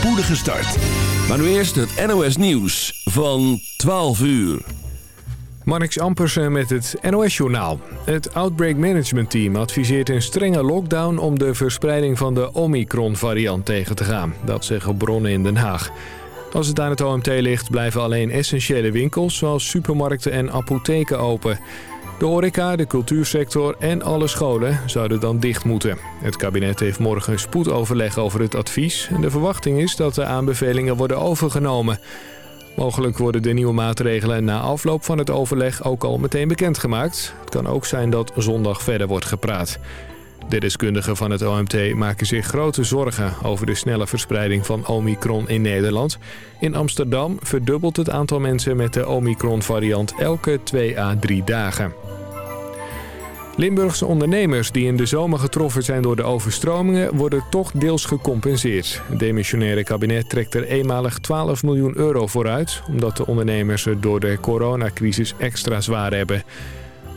spoedige start. Maar nu eerst het NOS Nieuws van 12 uur. Marnix Ampersen met het NOS-journaal. Het Outbreak Management Team adviseert een strenge lockdown... om de verspreiding van de Omicron-variant tegen te gaan. Dat zeggen bronnen in Den Haag. Als het aan het OMT ligt, blijven alleen essentiële winkels... zoals supermarkten en apotheken open... De horeca, de cultuursector en alle scholen zouden dan dicht moeten. Het kabinet heeft morgen spoedoverleg over het advies... en de verwachting is dat de aanbevelingen worden overgenomen. Mogelijk worden de nieuwe maatregelen na afloop van het overleg ook al meteen bekendgemaakt. Het kan ook zijn dat zondag verder wordt gepraat. De deskundigen van het OMT maken zich grote zorgen over de snelle verspreiding van Omicron in Nederland. In Amsterdam verdubbelt het aantal mensen met de Omicron-variant elke 2 à 3 dagen. Limburgse ondernemers die in de zomer getroffen zijn door de overstromingen... worden toch deels gecompenseerd. Het demissionaire kabinet trekt er eenmalig 12 miljoen euro vooruit... omdat de ondernemers het door de coronacrisis extra zwaar hebben.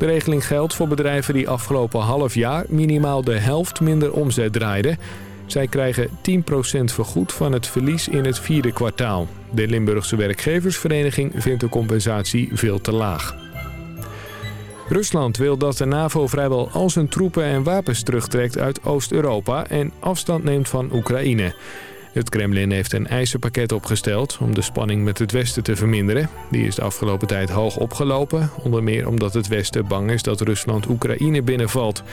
De regeling geldt voor bedrijven die afgelopen half jaar... minimaal de helft minder omzet draaiden. Zij krijgen 10% vergoed van het verlies in het vierde kwartaal. De Limburgse werkgeversvereniging vindt de compensatie veel te laag. Rusland wil dat de NAVO vrijwel al zijn troepen en wapens terugtrekt uit Oost-Europa en afstand neemt van Oekraïne. Het Kremlin heeft een eisenpakket opgesteld om de spanning met het Westen te verminderen. Die is de afgelopen tijd hoog opgelopen, onder meer omdat het Westen bang is dat Rusland Oekraïne binnenvalt.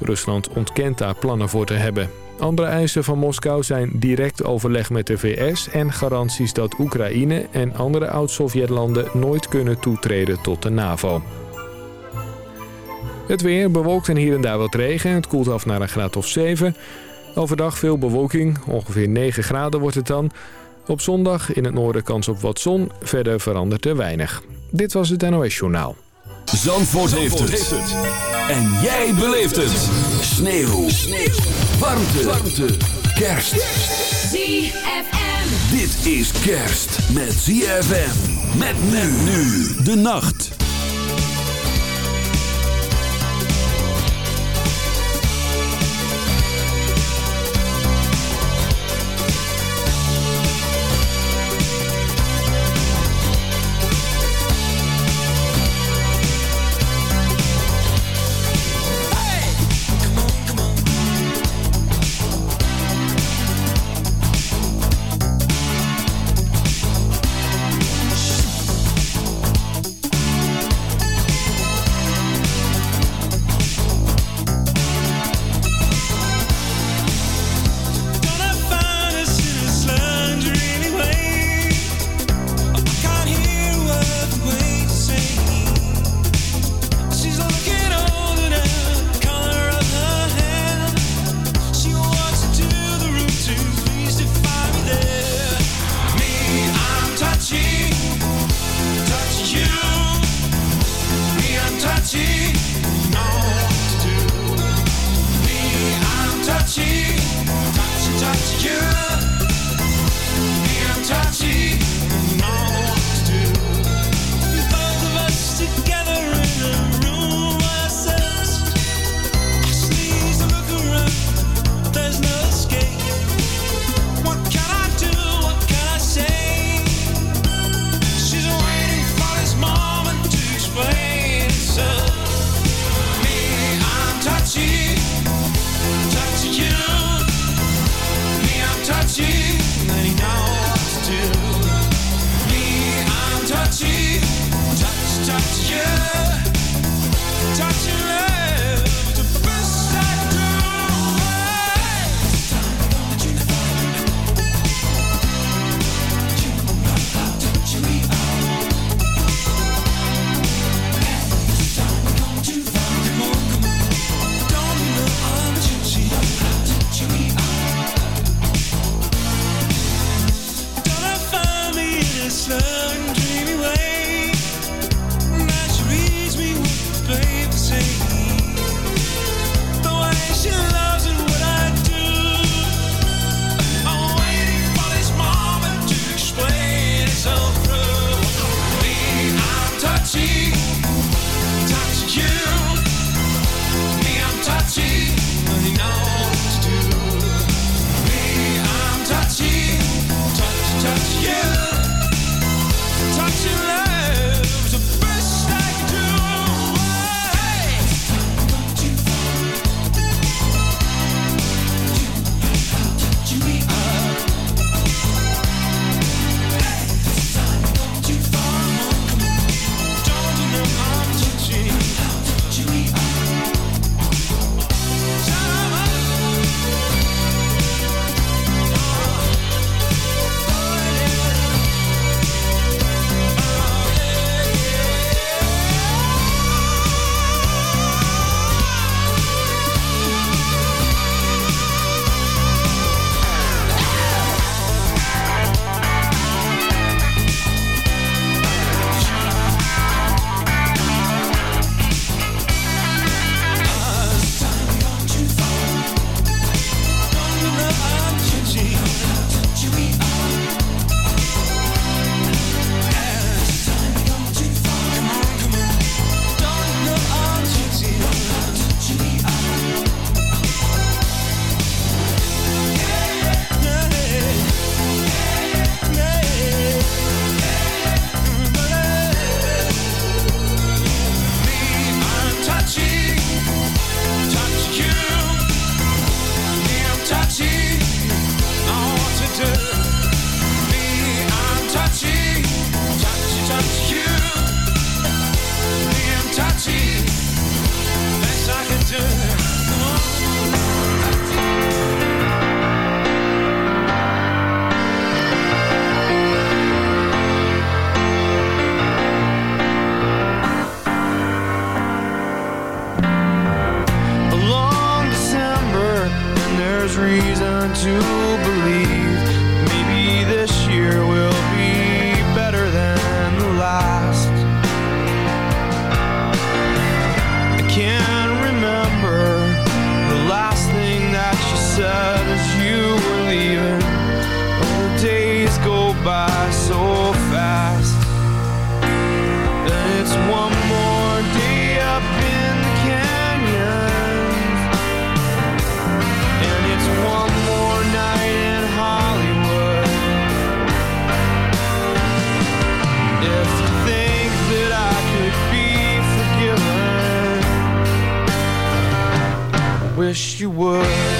Rusland ontkent daar plannen voor te hebben. Andere eisen van Moskou zijn direct overleg met de VS en garanties dat Oekraïne en andere oud-Sovjetlanden nooit kunnen toetreden tot de NAVO. Het weer bewolkt en hier en daar wat regen. Het koelt af naar een graad of 7. Overdag veel bewolking. Ongeveer 9 graden wordt het dan. Op zondag in het noorden kans op wat zon. Verder verandert er weinig. Dit was het NOS Journaal. Zandvoort, heeft, het. En jij beleeft het. Sneeuw. Sneeuw. Warmte. Warmte. Kerst. ZFM. Dit is kerst met ZFM. Met men nu de nacht. Wish you would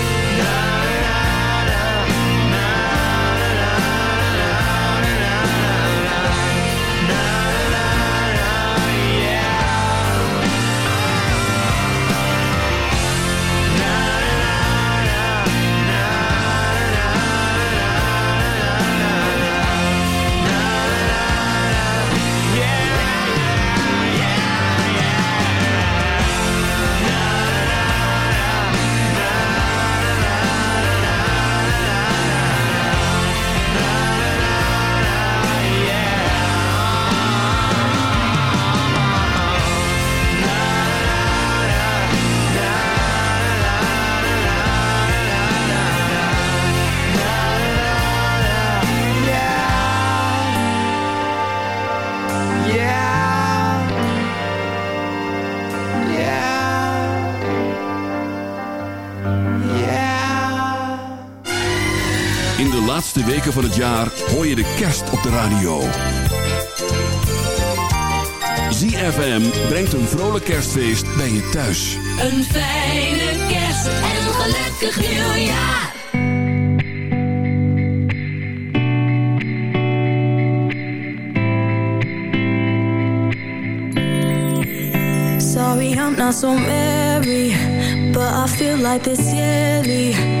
laatste weken van het jaar hoor je de kerst op de radio. ZFM brengt een vrolijk kerstfeest bij je thuis. Een fijne kerst en een gelukkig nieuwjaar. Sorry, I'm not so merry, but I feel like this yearly.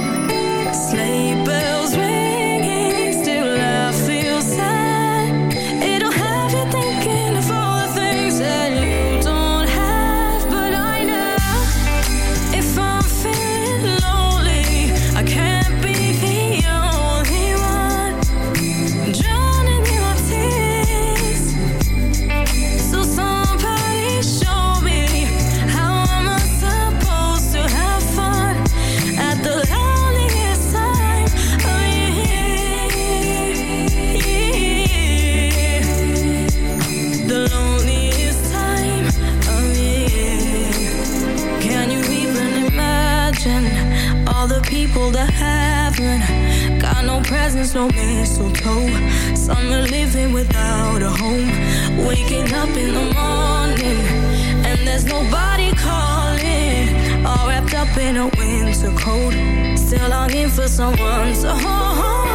presents, no mistletoe. Summer living without a home. Waking up in the morning, and there's nobody calling. All wrapped up in a winter coat. Still longing for someone to hold.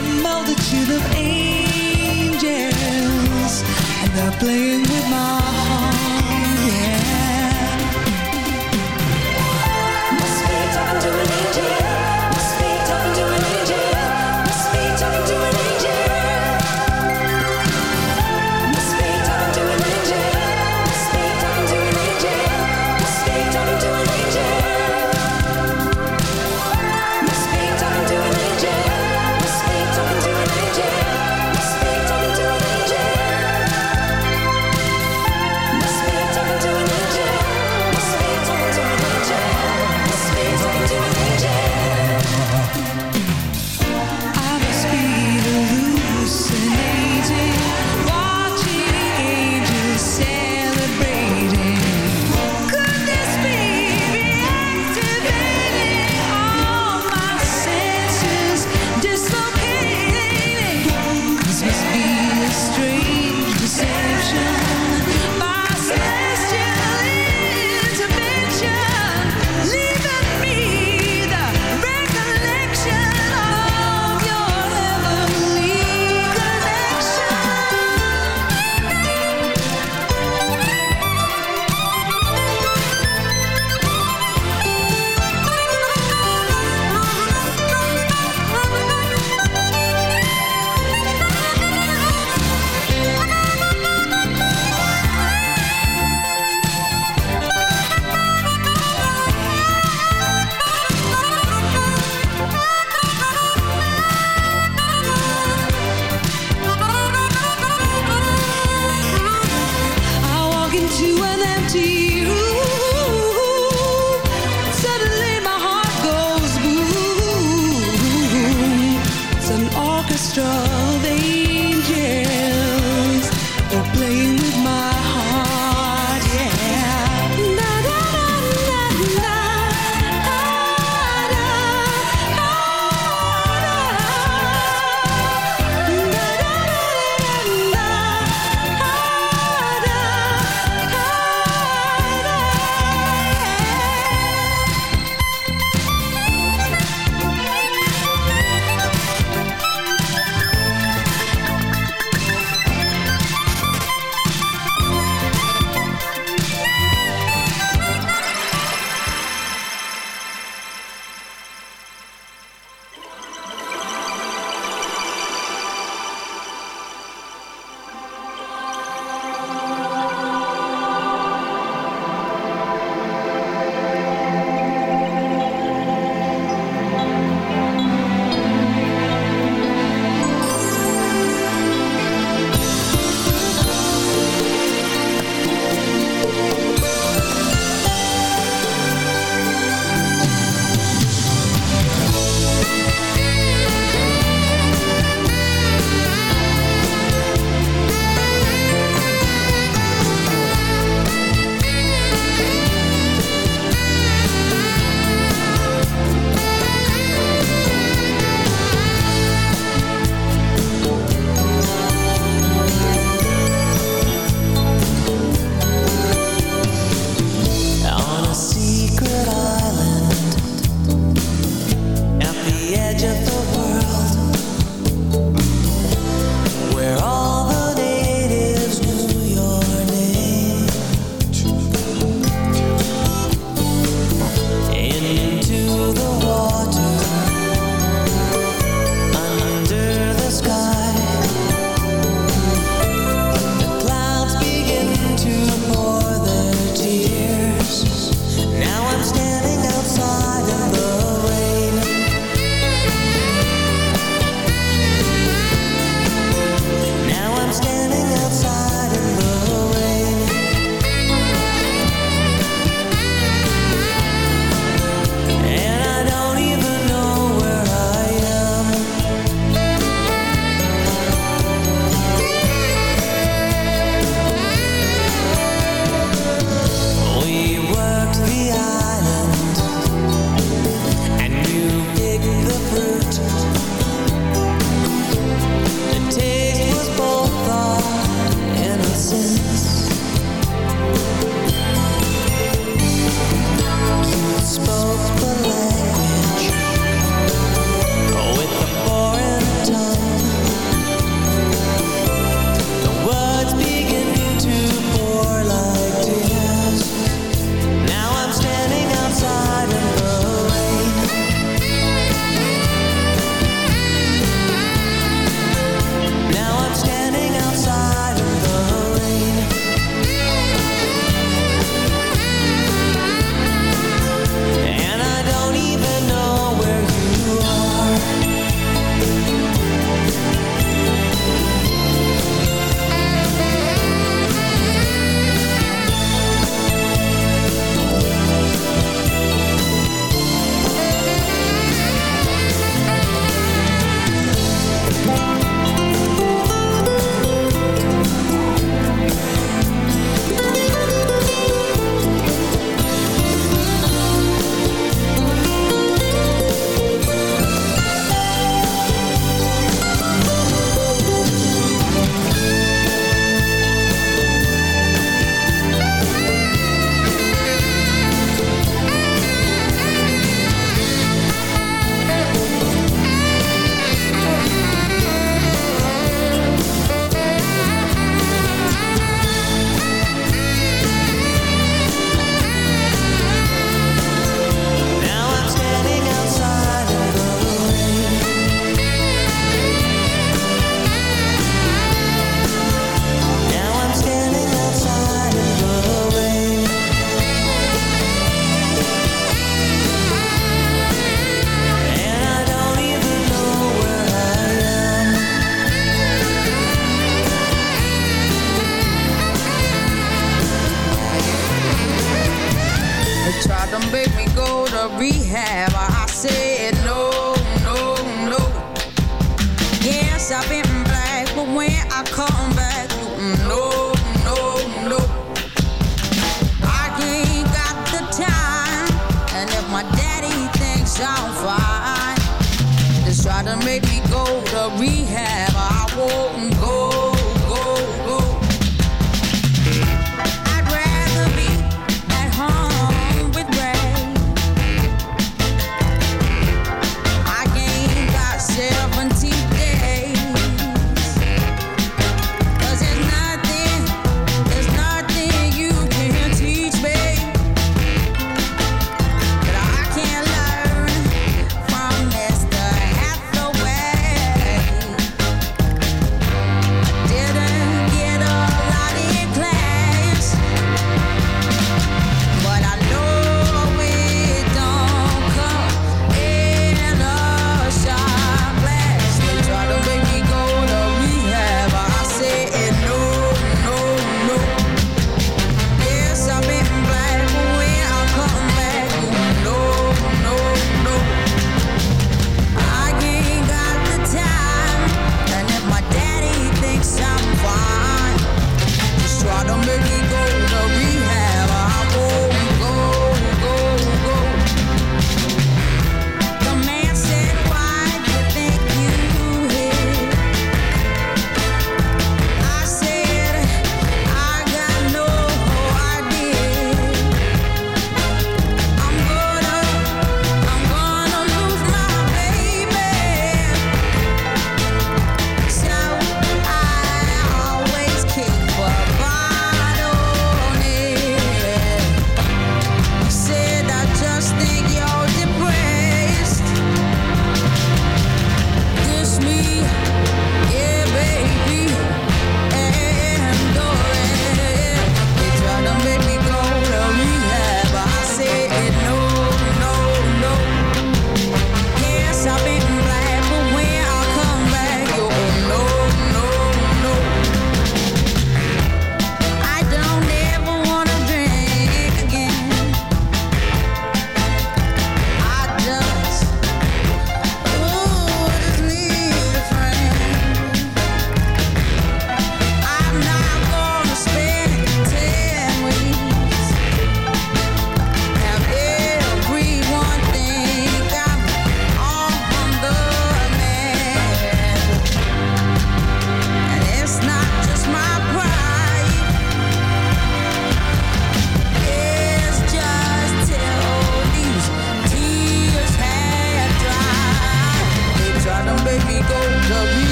a multitude of angels. And they're playing with my heart, yeah. strong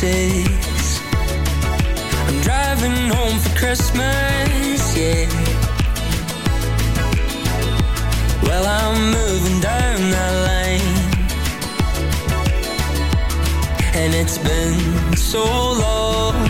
those. I'm driving home for Christmas, yeah. Well, I'm moving down that lane. And it's been so long.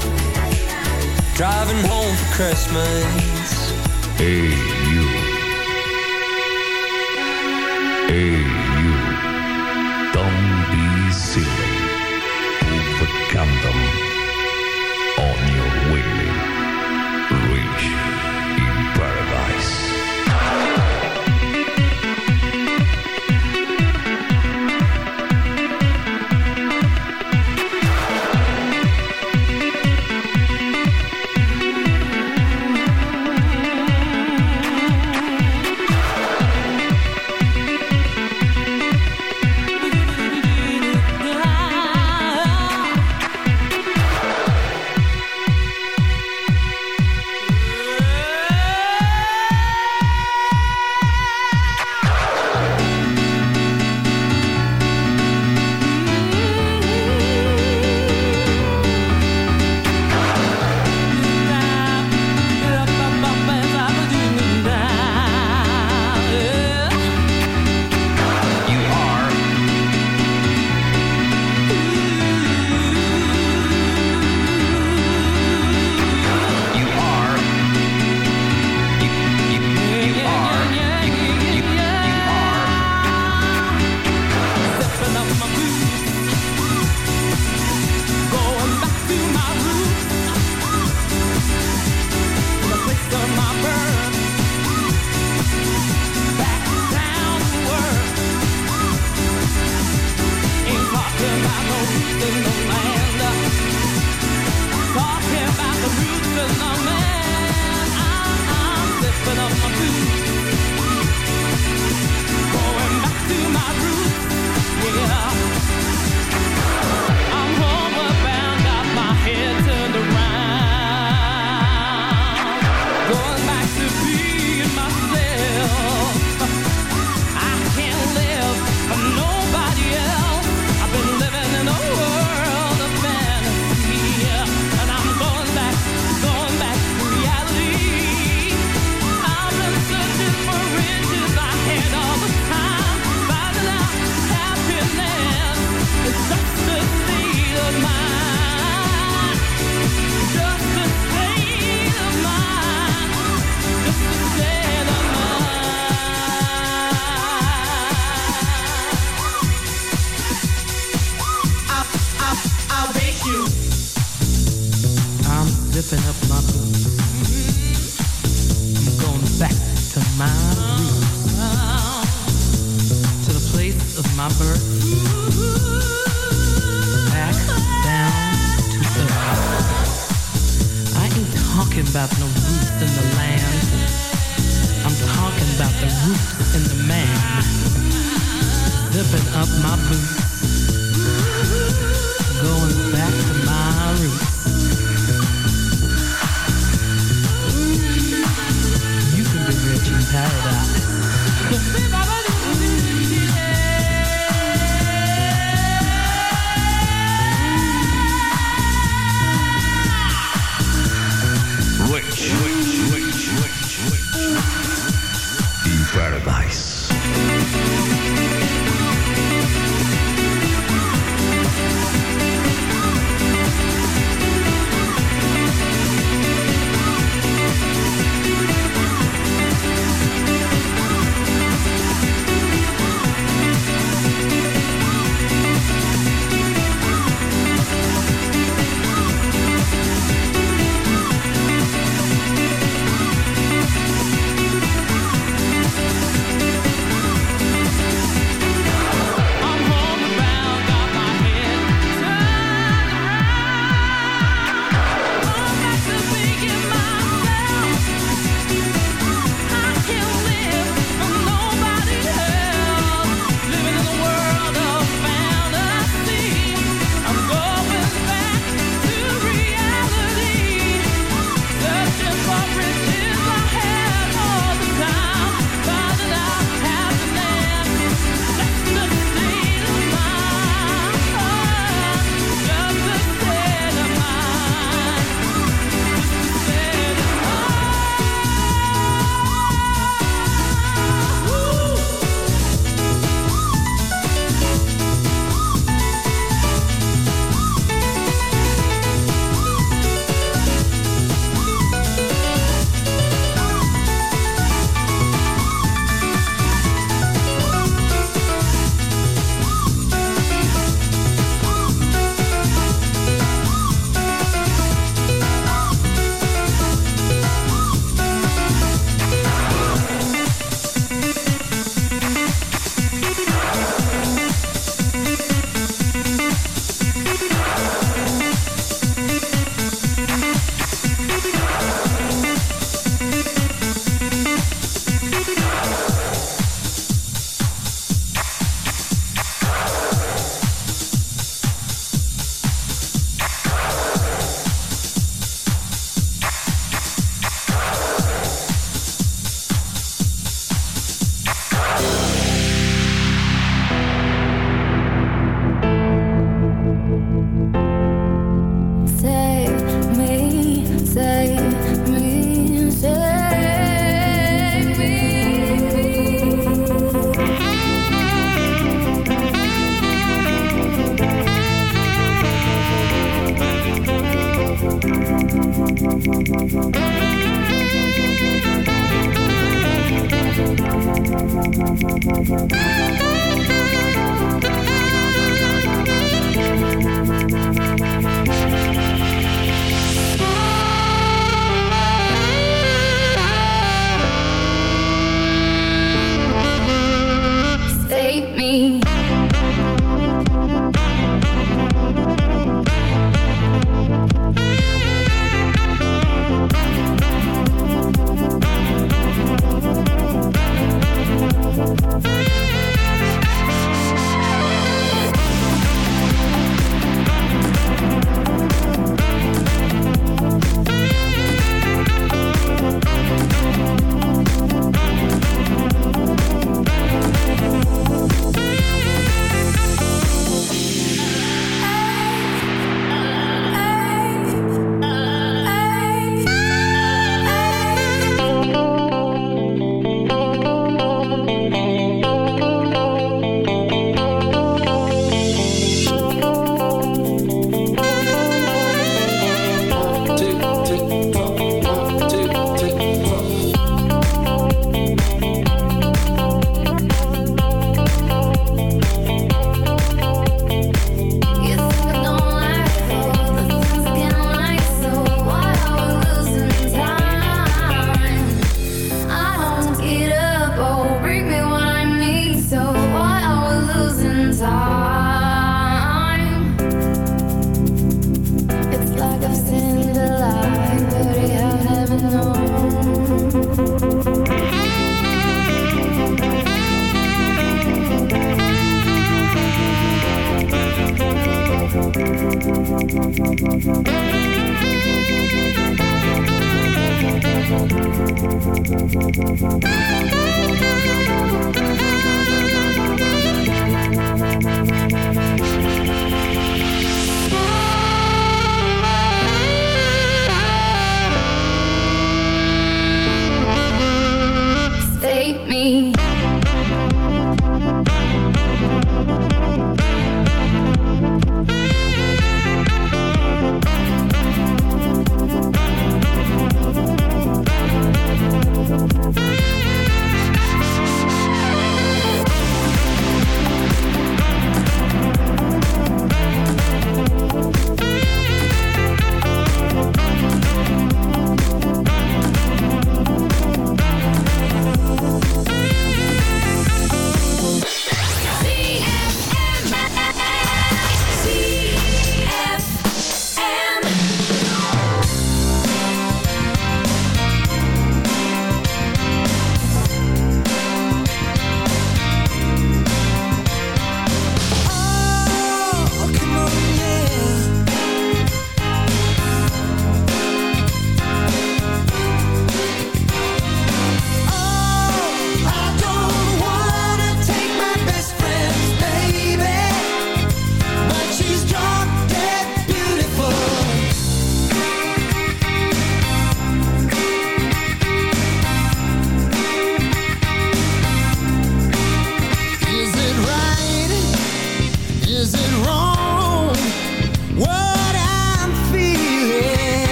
driving home for Christmas. Hey, you. Hey, you. Don't be silly. Overcome them.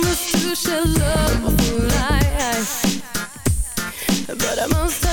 promised to love for life But I must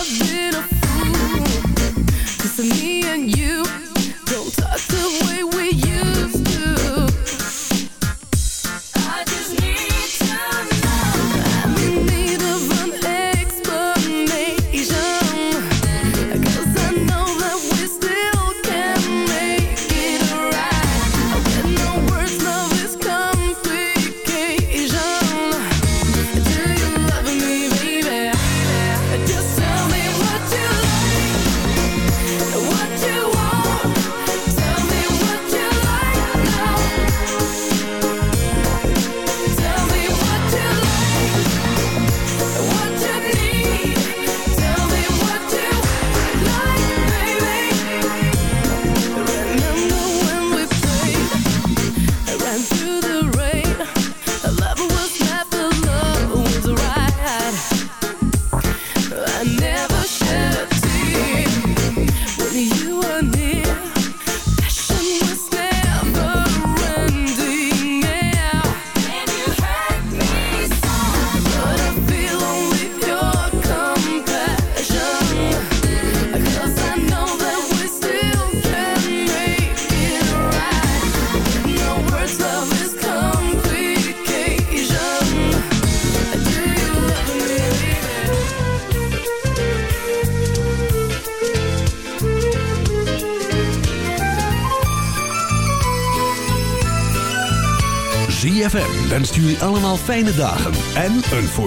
fijne dagen en een.